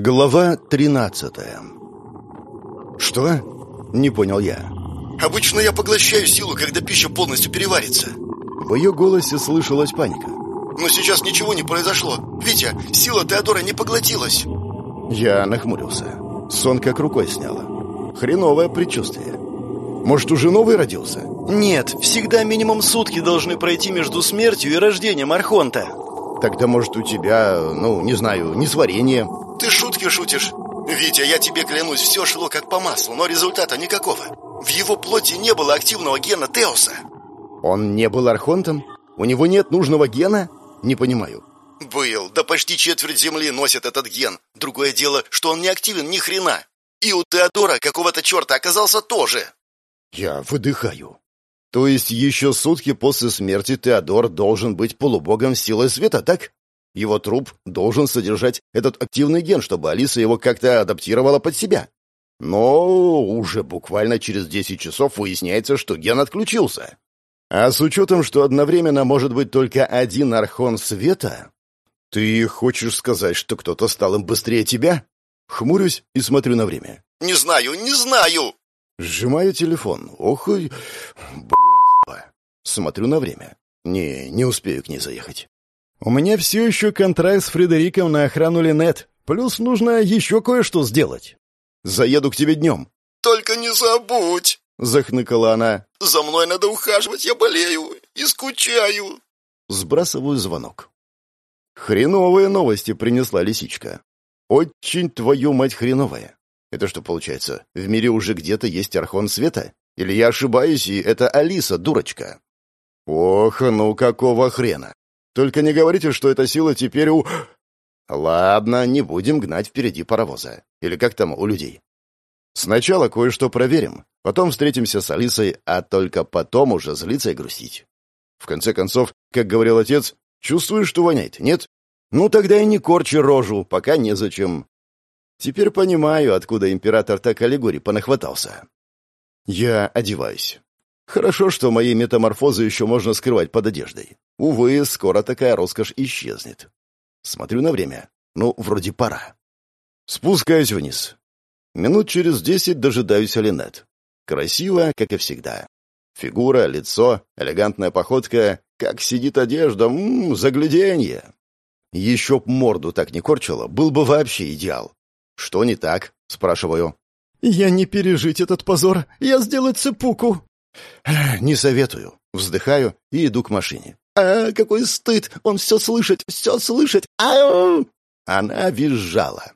Глава 13 «Что?» — не понял я. «Обычно я поглощаю силу, когда пища полностью переварится». В ее голосе слышалась паника. «Но сейчас ничего не произошло. Витя, сила Теодора не поглотилась». Я нахмурился. Сон как рукой сняло. Хреновое предчувствие. Может, уже новый родился? Нет, всегда минимум сутки должны пройти между смертью и рождением Архонта. Тогда, может, у тебя, ну, не знаю, несварение. Ты шутки шутишь. Витя, я тебе клянусь, все шло как по маслу, но результата никакого. В его плоти не было активного гена Теоса. Он не был архонтом? У него нет нужного гена? Не понимаю. Был, да почти четверть Земли носит этот ген. Другое дело, что он не активен ни хрена. И у Теодора какого-то черта оказался тоже. Я выдыхаю. То есть еще сутки после смерти Теодор должен быть полубогом силы света, так? Его труп должен содержать этот активный ген, чтобы Алиса его как-то адаптировала под себя. Но уже буквально через 10 часов выясняется, что ген отключился. А с учетом, что одновременно может быть только один архон света... Ты хочешь сказать, что кто-то стал им быстрее тебя? Хмурюсь и смотрю на время. «Не знаю, не знаю!» Сжимаю телефон. Ох и... Бля... Смотрю на время. Не, не успею к ней заехать. У меня все еще контракт с Фредериком на охрану Линет. Плюс нужно еще кое-что сделать. Заеду к тебе днем. «Только не забудь!» — захныкала она. «За мной надо ухаживать, я болею и скучаю!» Сбрасываю звонок. Хреновые новости принесла лисичка. Очень твою мать хреновая. Это что получается, в мире уже где-то есть Архон Света? Или я ошибаюсь, и это Алиса, дурочка? Ох, ну какого хрена? Только не говорите, что эта сила теперь у... Ладно, не будем гнать впереди паровоза. Или как там у людей. Сначала кое-что проверим, потом встретимся с Алисой, а только потом уже злиться и грустить. В конце концов, как говорил отец, чувствуешь, что воняет, нет? Ну тогда и не корчи рожу, пока незачем. Теперь понимаю, откуда император так аллегорий понахватался. Я одеваюсь. Хорошо, что мои метаморфозы еще можно скрывать под одеждой. Увы, скоро такая роскошь исчезнет. Смотрю на время. Ну, вроде пора. Спускаюсь вниз. Минут через десять дожидаюсь Алинет. Красиво, как и всегда. Фигура, лицо, элегантная походка, как сидит одежда, ммм, загляденье. Еще б морду так не корчила, был бы вообще идеал. Что не так? Спрашиваю. Я не пережить этот позор, я сделать цепуку. «Не советую». Вздыхаю и иду к машине. «А, какой стыд! Он все слышит, все слышит! Ау!» Она визжала.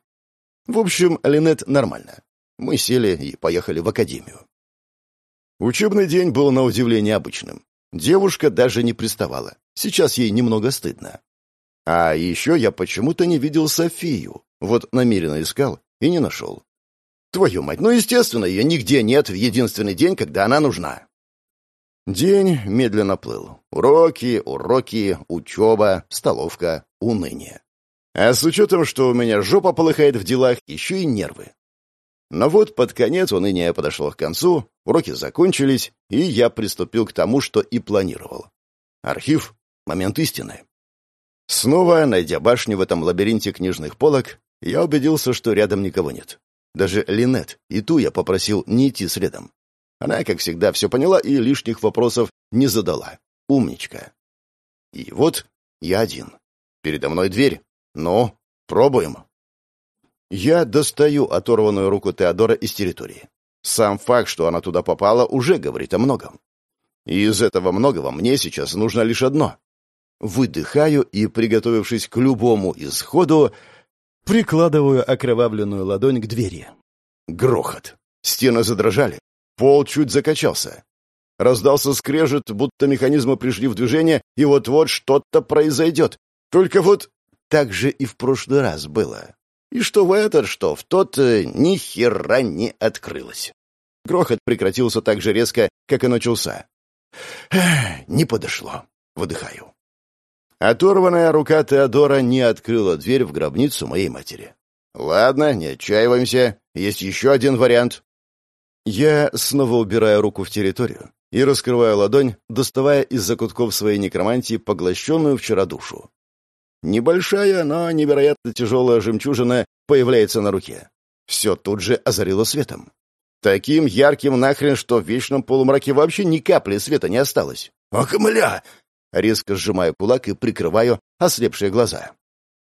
В общем, Линет нормально. Мы сели и поехали в академию. Учебный день был на удивление обычным. Девушка даже не приставала. Сейчас ей немного стыдно. А еще я почему-то не видел Софию. Вот намеренно искал и не нашел. Твою мать, ну, естественно, ее нигде нет в единственный день, когда она нужна. День медленно плыл. Уроки, уроки, учеба, столовка, уныние. А с учетом, что у меня жопа полыхает в делах, еще и нервы. Но вот под конец уныние подошло к концу, уроки закончились, и я приступил к тому, что и планировал. Архив — момент истины. Снова, найдя башню в этом лабиринте книжных полок, я убедился, что рядом никого нет. Даже Линет, и ту я попросил не идти следом. Она, как всегда, все поняла и лишних вопросов не задала. Умничка. И вот я один. Передо мной дверь. Ну, пробуем. Я достаю оторванную руку Теодора из территории. Сам факт, что она туда попала, уже говорит о многом. И из этого многого мне сейчас нужно лишь одно. Выдыхаю и, приготовившись к любому исходу, Прикладываю окровавленную ладонь к двери. Грохот. Стены задрожали. Пол чуть закачался. Раздался скрежет, будто механизмы пришли в движение, и вот-вот что-то произойдет. Только вот так же и в прошлый раз было. И что в этот, что в тот, э, ни хера не открылось. Грохот прекратился так же резко, как и начался. Не подошло. Выдыхаю. Оторванная рука Теодора не открыла дверь в гробницу моей матери. «Ладно, не отчаиваемся. Есть еще один вариант». Я снова убираю руку в территорию и раскрываю ладонь, доставая из закутков своей некромантии поглощенную вчера душу. Небольшая, но невероятно тяжелая жемчужина появляется на руке. Все тут же озарило светом. Таким ярким нахрен, что в вечном полумраке вообще ни капли света не осталось. «Акамля!» Резко сжимаю кулак и прикрываю ослепшие глаза.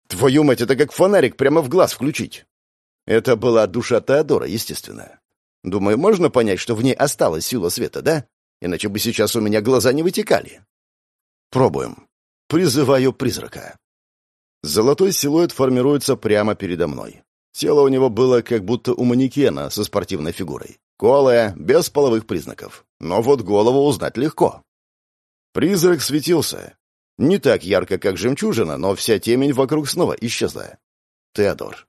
«Твою мать, это как фонарик прямо в глаз включить!» Это была душа Теодора, естественно. Думаю, можно понять, что в ней осталась сила света, да? Иначе бы сейчас у меня глаза не вытекали. Пробуем. Призываю призрака. Золотой силуэт формируется прямо передо мной. Тело у него было как будто у манекена со спортивной фигурой. Голое, без половых признаков. Но вот голову узнать легко. Призрак светился. Не так ярко, как жемчужина, но вся темень вокруг снова исчезла. Теодор.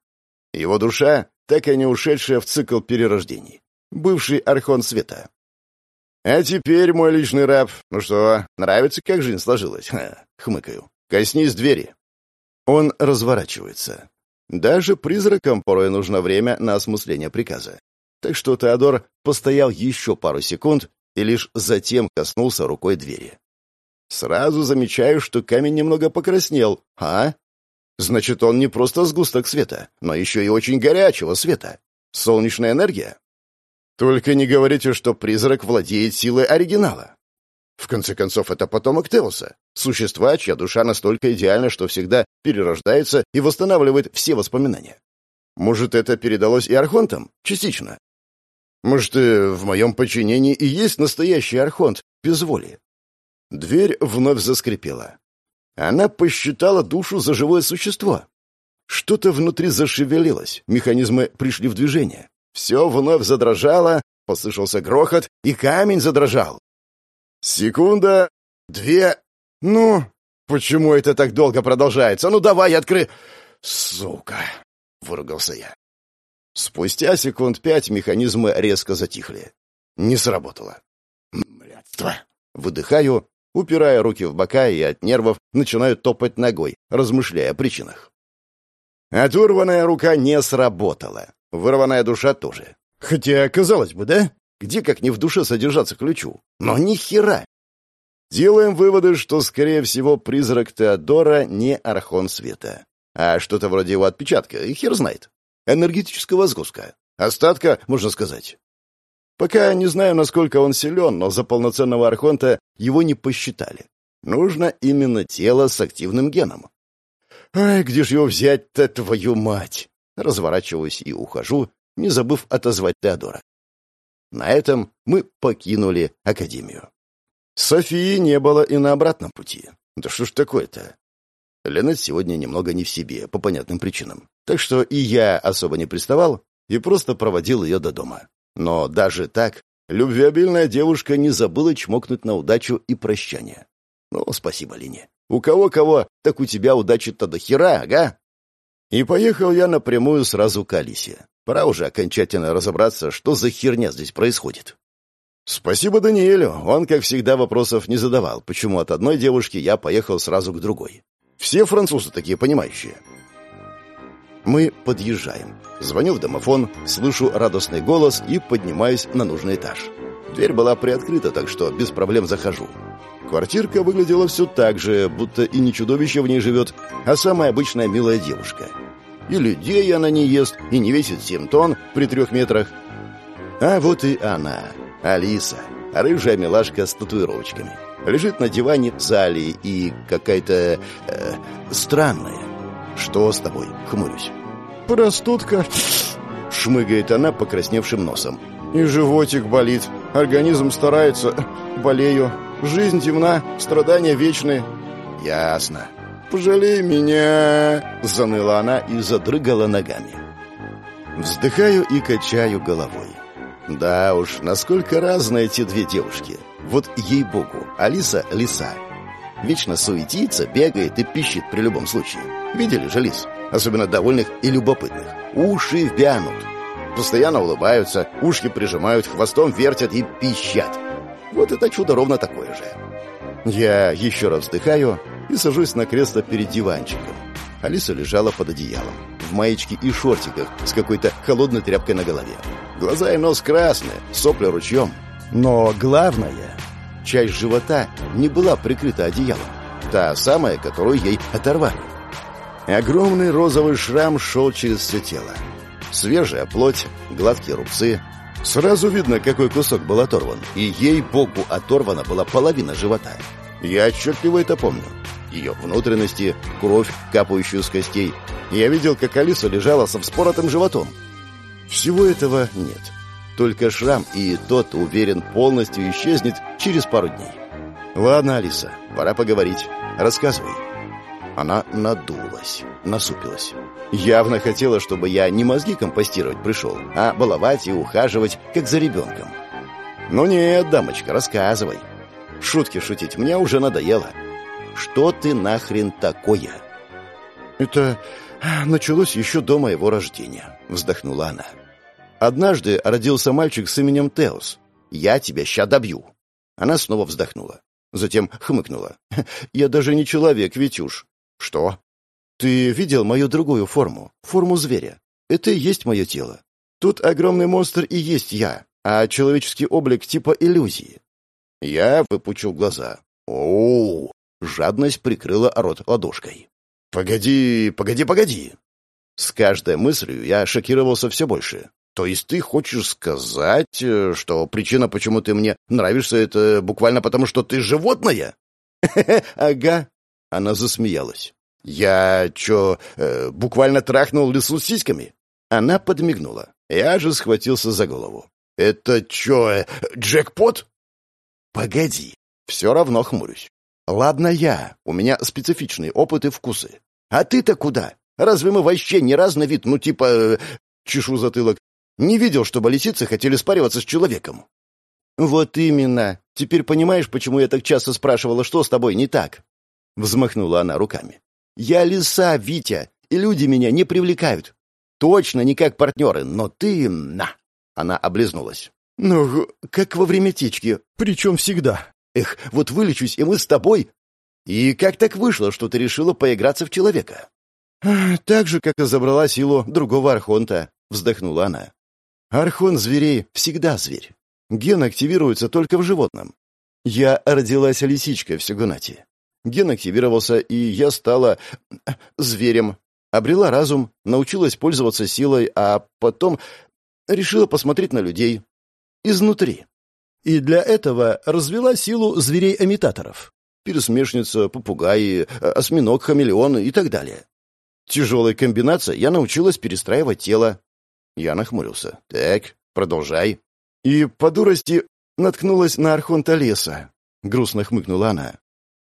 Его душа, так и не ушедшая в цикл перерождений. Бывший архон света. А теперь, мой личный раб, ну что, нравится, как жизнь сложилась? Ха, хмыкаю. Коснись двери. Он разворачивается. Даже призракам порой нужно время на осмысление приказа. Так что Теодор постоял еще пару секунд и лишь затем коснулся рукой двери. Сразу замечаю, что камень немного покраснел. А? Значит, он не просто сгусток света, но еще и очень горячего света. Солнечная энергия? Только не говорите, что призрак владеет силой оригинала. В конце концов, это потомок Теоса. Существа, чья душа настолько идеальна, что всегда перерождается и восстанавливает все воспоминания. Может, это передалось и архонтам? Частично. Может, и в моем подчинении и есть настоящий архонт, без воли. Дверь вновь заскрипела. Она посчитала душу за живое существо. Что-то внутри зашевелилось, механизмы пришли в движение. Все вновь задрожало, послышался грохот, и камень задрожал. Секунда, две... Ну, почему это так долго продолжается? Ну, давай, откры... Сука, выругался я. Спустя секунд пять механизмы резко затихли. Не сработало. Блядство. Выдыхаю, упирая руки в бока и от нервов начинаю топать ногой, размышляя о причинах. Оторванная рука не сработала. Вырванная душа тоже. Хотя, казалось бы, да? Где как не в душе содержаться ключу? Но ни хера. Делаем выводы, что, скорее всего, призрак Теодора не архон света, а что-то вроде его отпечатка, и хер знает. Энергетического сгустка. Остатка, можно сказать. Пока не знаю, насколько он силен, но за полноценного архонта его не посчитали. Нужно именно тело с активным геном. Ай, где ж его взять-то, твою мать? Разворачиваюсь и ухожу, не забыв отозвать Теодора. На этом мы покинули Академию. Софии не было и на обратном пути. Да что ж такое-то? Ленет сегодня немного не в себе, по понятным причинам. Так что и я особо не приставал и просто проводил ее до дома. Но даже так, любвеобильная девушка не забыла чмокнуть на удачу и прощание. Ну, спасибо, Лене. У кого-кого, так у тебя удачи-то до хера, ага. И поехал я напрямую сразу к Алисе. Пора уже окончательно разобраться, что за херня здесь происходит. Спасибо Даниэлю, он, как всегда, вопросов не задавал, почему от одной девушки я поехал сразу к другой. Все французы такие понимающие. Мы подъезжаем. Звоню в домофон, слышу радостный голос и поднимаюсь на нужный этаж. Дверь была приоткрыта, так что без проблем захожу. Квартирка выглядела все так же, будто и не чудовище в ней живет, а самая обычная милая девушка. И людей она не ест, и не весит семь тонн при трех метрах. А вот и она, Алиса, рыжая милашка с татуировочками. Лежит на диване в зале и какая-то... Э, странная. «Что с тобой?» — хмурюсь. «Простудка», — шмыгает она покрасневшим носом. «И животик болит. Организм старается. Болею. Жизнь темна, страдания вечны. Ясно. Пожалей меня, заныла она и задрыгала ногами. Вздыхаю и качаю головой. Да уж, насколько разные эти две девушки. Вот ей-богу, Алиса — лиса. Вечно суетится, бегает и пищит при любом случае. Видели же лис? Особенно довольных и любопытных. Уши вянут. Постоянно улыбаются, ушки прижимают, хвостом вертят и пищат. Вот это чудо ровно такое же. Я еще раз вздыхаю и сажусь на кресло перед диванчиком. Алиса лежала под одеялом, в маечке и шортиках с какой-то холодной тряпкой на голове. Глаза и нос красные, сопли ручьем. Но главное, часть живота не была прикрыта одеялом. Та самая, которую ей оторвали. Огромный розовый шрам шел через все тело. Свежая плоть, гладкие рубцы. Сразу видно, какой кусок был оторван. И ей-богу оторвана была половина живота. Я отчетливо это помню. Ее внутренности, кровь, капающую с костей. Я видел, как Алиса лежала со вспоротым животом. Всего этого нет. Только шрам, и тот, уверен, полностью исчезнет через пару дней. Ладно, Алиса, пора поговорить. Рассказывай. Она надулась, насупилась. Явно хотела, чтобы я не мозги компостировать пришел, а баловать и ухаживать, как за ребенком. «Ну нет, дамочка, рассказывай. Шутки шутить мне уже надоело. Что ты нахрен такое?» «Это началось еще до моего рождения», — вздохнула она. «Однажды родился мальчик с именем Теос. Я тебя ща добью». Она снова вздохнула. Затем хмыкнула. «Я даже не человек, Витюш. «Что?» «Ты видел мою другую форму, форму зверя? Это и есть мое тело. Тут огромный монстр и есть я, а человеческий облик типа иллюзии». Я выпучил глаза. «Оу!» Жадность прикрыла рот ладошкой. «Погоди, погоди, погоди!» С каждой мыслью я шокировался все больше. «То есть ты хочешь сказать, э, что причина, почему ты мне нравишься, это буквально потому, что ты животное?» «Ага», она засмеялась. «Я чё, э, буквально трахнул лесу с сиськами?» Она подмигнула. Я же схватился за голову. «Это чё, э, джекпот?» «Погоди, все равно хмурюсь. Ладно я, у меня специфичные опыты и вкусы. А ты-то куда? Разве мы вообще ни разу на вид, ну типа, э, чешу затылок, не видел, чтобы лисицы хотели спариваться с человеком?» «Вот именно. Теперь понимаешь, почему я так часто спрашивала, что с тобой не так?» Взмахнула она руками. «Я лиса, Витя, и люди меня не привлекают. Точно не как партнеры, но ты... на!» Она облизнулась. «Ну, как во время течки, причем всегда. Эх, вот вылечусь, и мы с тобой...» «И как так вышло, что ты решила поиграться в человека?» «Так же, как и забрала силу другого архонта», — вздохнула она. «Архон зверей всегда зверь. Ген активируется только в животном. Я родилась лисичкой в Сюгунате. Ген активировался, и я стала зверем. Обрела разум, научилась пользоваться силой, а потом решила посмотреть на людей. Изнутри. И для этого развела силу зверей-имитаторов. Пересмешница, попугаи, осьминог, хамелеон и так далее. Тяжелой комбинация я научилась перестраивать тело. Я нахмурился. «Так, продолжай». И по дурости наткнулась на Архонта леса. Грустно хмыкнула она.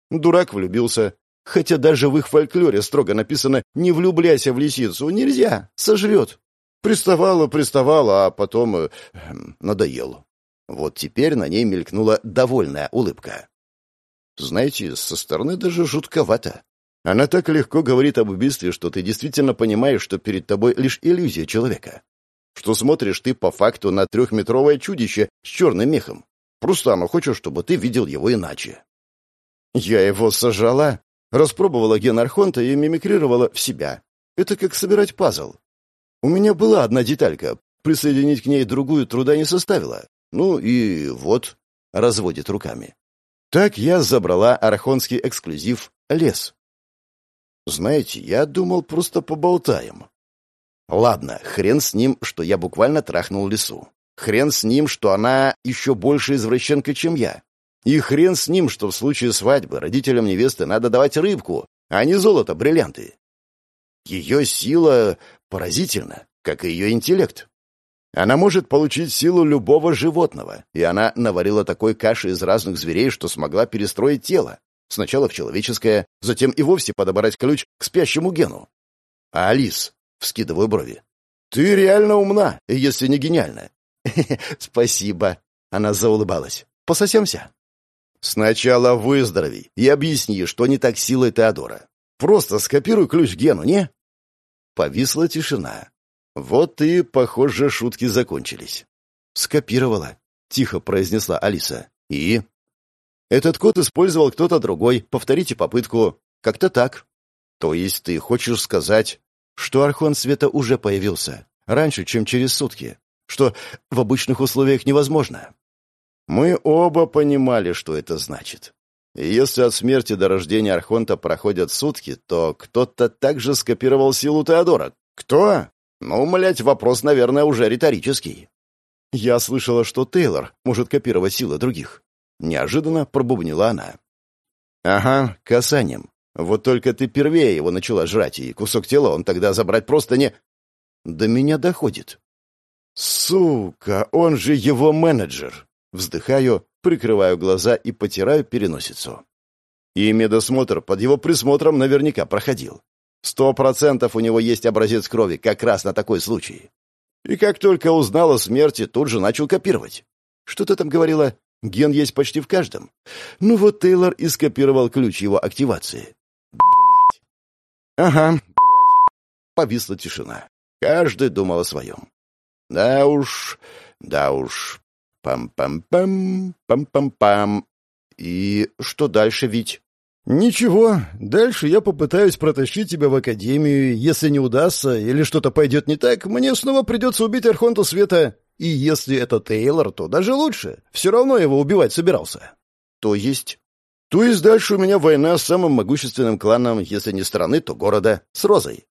Дурак влюбился. Хотя даже в их фольклоре строго написано «не влюбляйся в лисицу». Нельзя, сожрет. Приставала, приставала, а потом э, надоел. Вот теперь на ней мелькнула довольная улыбка. Знаете, со стороны даже жутковато. Она так легко говорит об убийстве, что ты действительно понимаешь, что перед тобой лишь иллюзия человека. Что смотришь ты по факту на трехметровое чудище с черным мехом. Просто оно хочет, чтобы ты видел его иначе. Я его сажала, распробовала ген Архонта и мимикрировала в себя. Это как собирать пазл. У меня была одна деталька, присоединить к ней другую труда не составило. Ну и вот, разводит руками. Так я забрала архонский эксклюзив «Лес». Знаете, я думал, просто поболтаем. Ладно, хрен с ним, что я буквально трахнул лесу. Хрен с ним, что она еще больше извращенка, чем я. И хрен с ним, что в случае свадьбы родителям невесты надо давать рыбку, а не золото, бриллианты. Ее сила поразительна, как и ее интеллект. Она может получить силу любого животного, и она наварила такой каши из разных зверей, что смогла перестроить тело. Сначала в человеческое, затем и вовсе подобрать ключ к спящему гену. А Алис, вскидываю брови, ты реально умна, если не гениальна. Спасибо. Она заулыбалась. Пососемся? Сначала выздорови и объясни, что не так силой Теодора. Просто скопируй ключ Гену, не? Повисла тишина. Вот и, похоже, шутки закончились. Скопировала, тихо произнесла Алиса. И этот код использовал кто-то другой. Повторите попытку. Как-то так. То есть ты хочешь сказать, что Архон Света уже появился раньше, чем через сутки, что в обычных условиях невозможно? Мы оба понимали, что это значит. И если от смерти до рождения Архонта проходят сутки, то кто-то также скопировал силу Теодора. Кто? Ну, млять, вопрос, наверное, уже риторический. Я слышала, что Тейлор может копировать силы других. Неожиданно пробубнила она. Ага, касанием. Вот только ты первее его начала жрать, и кусок тела он тогда забрать просто не... До меня доходит. Сука, он же его менеджер. Вздыхаю, прикрываю глаза и потираю переносицу. И медосмотр под его присмотром наверняка проходил. Сто процентов у него есть образец крови как раз на такой случай. И как только узнал о смерти, тут же начал копировать. Что ты там говорила? Ген есть почти в каждом. Ну вот Тейлор и скопировал ключ его активации. Блять. Ага, блять. Повисла тишина. Каждый думал о своем. Да уж, да уж. Пам-пам-пам, пам-пам-пам. И что дальше, Вить? «Ничего, дальше я попытаюсь протащить тебя в Академию. Если не удастся или что-то пойдет не так, мне снова придется убить Архонта Света. И если это Тейлор, то даже лучше. Все равно его убивать собирался». «То есть?» «То есть дальше у меня война с самым могущественным кланом, если не страны, то города, с Розой».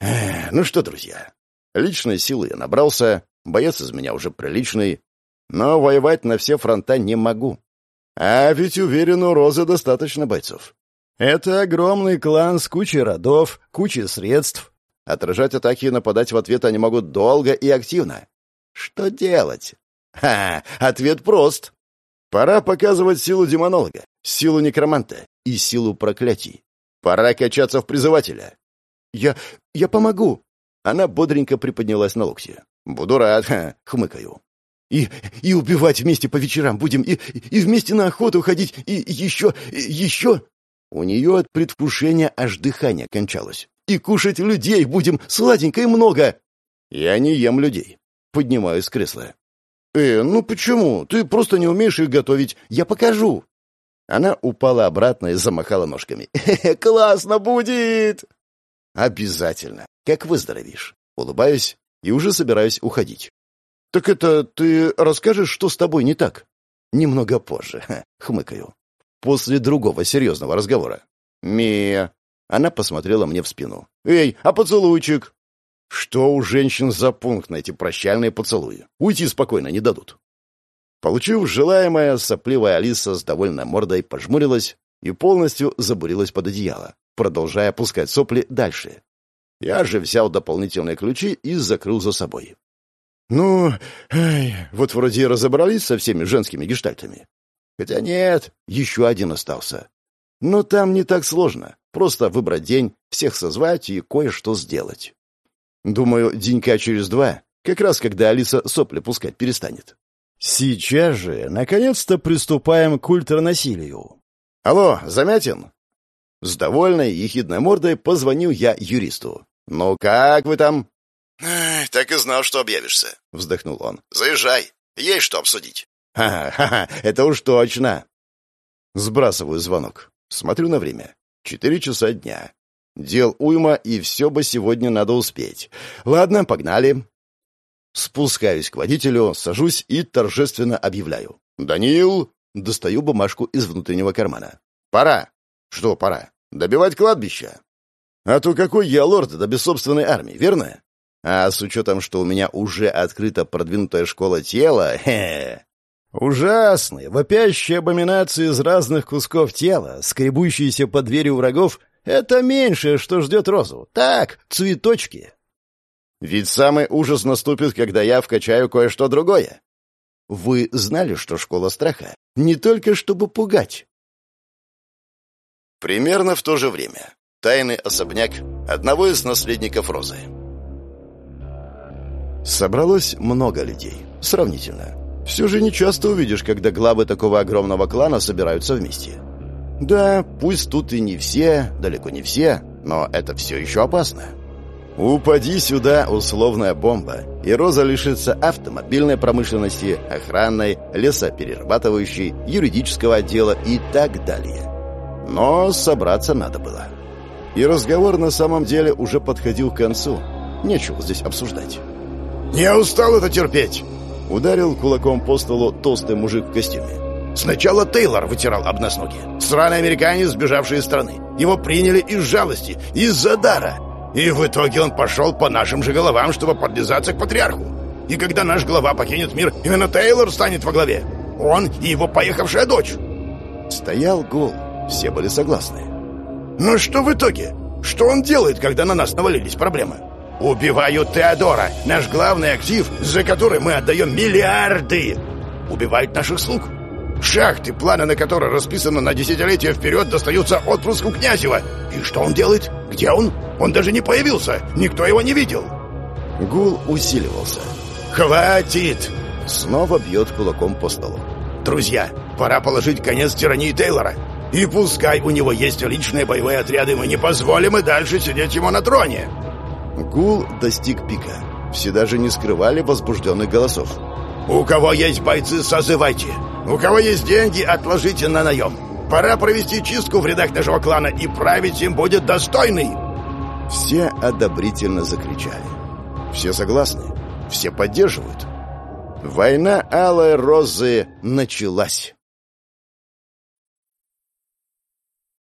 Эх, «Ну что, друзья, личной силы я набрался, боец из меня уже приличный, но воевать на все фронта не могу. А ведь уверен, у Розы достаточно бойцов. Это огромный клан с кучей родов, кучей средств. Отражать атаки и нападать в ответ они могут долго и активно. Что делать? Ха, ответ прост. Пора показывать силу демонолога, силу некроманта и силу проклятий. Пора качаться в призывателя. Я... я помогу. Она бодренько приподнялась на локте. Буду рад, хмыкаю. И, и убивать вместе по вечерам будем, и, и вместе на охоту ходить, и еще, и еще. У нее от предвкушения аж дыхание кончалось. И кушать людей будем сладенько и много. Я не ем людей. Поднимаюсь с кресла. «Э, ну почему? Ты просто не умеешь их готовить. Я покажу». Она упала обратно и замахала ножками. «Хе-хе, классно будет!» «Обязательно. Как выздоровеешь». Улыбаюсь и уже собираюсь уходить. «Так это ты расскажешь, что с тобой не так?» «Немного позже», — хмыкаю. «После другого серьезного разговора». «Мия...» Она посмотрела мне в спину. «Эй, а поцелуйчик?» «Что у женщин за пункт на эти прощальные поцелуи? Уйти спокойно не дадут». Получив желаемое, сопливая Алиса с довольной мордой пожмурилась и полностью забурилась под одеяло, продолжая пускать сопли дальше. Я же взял дополнительные ключи и закрыл за собой. Ну, ай, вот вроде и разобрались со всеми женскими гештальтами. Хотя нет, еще один остался. Но там не так сложно. Просто выбрать день, всех созвать и кое-что сделать. Думаю, денька через два, как раз когда Алиса сопли пускать перестанет. Сейчас же, наконец-то, приступаем к ультранасилию. Алло, Замятин? С довольной, ехидной мордой позвонил я юристу. «Ну как вы там?» «Так и знал, что объявишься», — вздохнул он. «Заезжай, есть что обсудить». «Ха-ха, это уж точно». Сбрасываю звонок. Смотрю на время. Четыре часа дня. Дел уйма, и все бы сегодня надо успеть. Ладно, погнали. Спускаюсь к водителю, сажусь и торжественно объявляю. «Даниил!» Достаю бумажку из внутреннего кармана. «Пора!» «Что пора? Добивать кладбище!» «А то какой я лорд, да без собственной армии, верно?» А с учетом, что у меня уже открыта продвинутая школа тела, хе Ужасные, вопящие абоминации из разных кусков тела, скребущиеся под дверью врагов — это меньшее, что ждет розу. Так, цветочки. Ведь самый ужас наступит, когда я вкачаю кое-что другое. Вы знали, что школа страха не только чтобы пугать? Примерно в то же время. Тайный особняк одного из наследников Розы. Собралось много людей. Сравнительно. Все же не часто увидишь, когда главы такого огромного клана собираются вместе. Да, пусть тут и не все, далеко не все, но это все еще опасно. Упади сюда условная бомба, и Роза лишится автомобильной промышленности, охранной, лесоперерабатывающей, юридического отдела и так далее. Но собраться надо было. И разговор на самом деле уже подходил к концу. Нечего здесь обсуждать. «Я устал это терпеть!» Ударил кулаком по столу толстый мужик в костюме. Сначала Тейлор вытирал об нас ноги. Сраный американец, сбежавший из страны. Его приняли из жалости, из-за дара. И в итоге он пошел по нашим же головам, чтобы подлизаться к патриарху. И когда наш глава покинет мир, именно Тейлор станет во главе. Он и его поехавшая дочь. Стоял гул. Все были согласны. Но что в итоге? Что он делает, когда на нас навалились проблемы? Убивают Теодора, наш главный актив, за который мы отдаем миллиарды. Убивают наших слуг. Шахты, планы на которые расписаны на десятилетия вперед, достаются отпрыску Князева. И что он делает? Где он? Он даже не появился. Никто его не видел. Гул усиливался. «Хватит!» Снова бьет кулаком по столу. «Друзья, пора положить конец тирании Тейлора. И пускай у него есть личные боевые отряды, мы не позволим и дальше сидеть ему на троне!» Гул достиг пика. Все даже не скрывали возбужденных голосов. «У кого есть бойцы, созывайте! У кого есть деньги, отложите на наем! Пора провести чистку в рядах нашего клана, и править им будет достойный!» Все одобрительно закричали. Все согласны, все поддерживают. Война Алой Розы началась.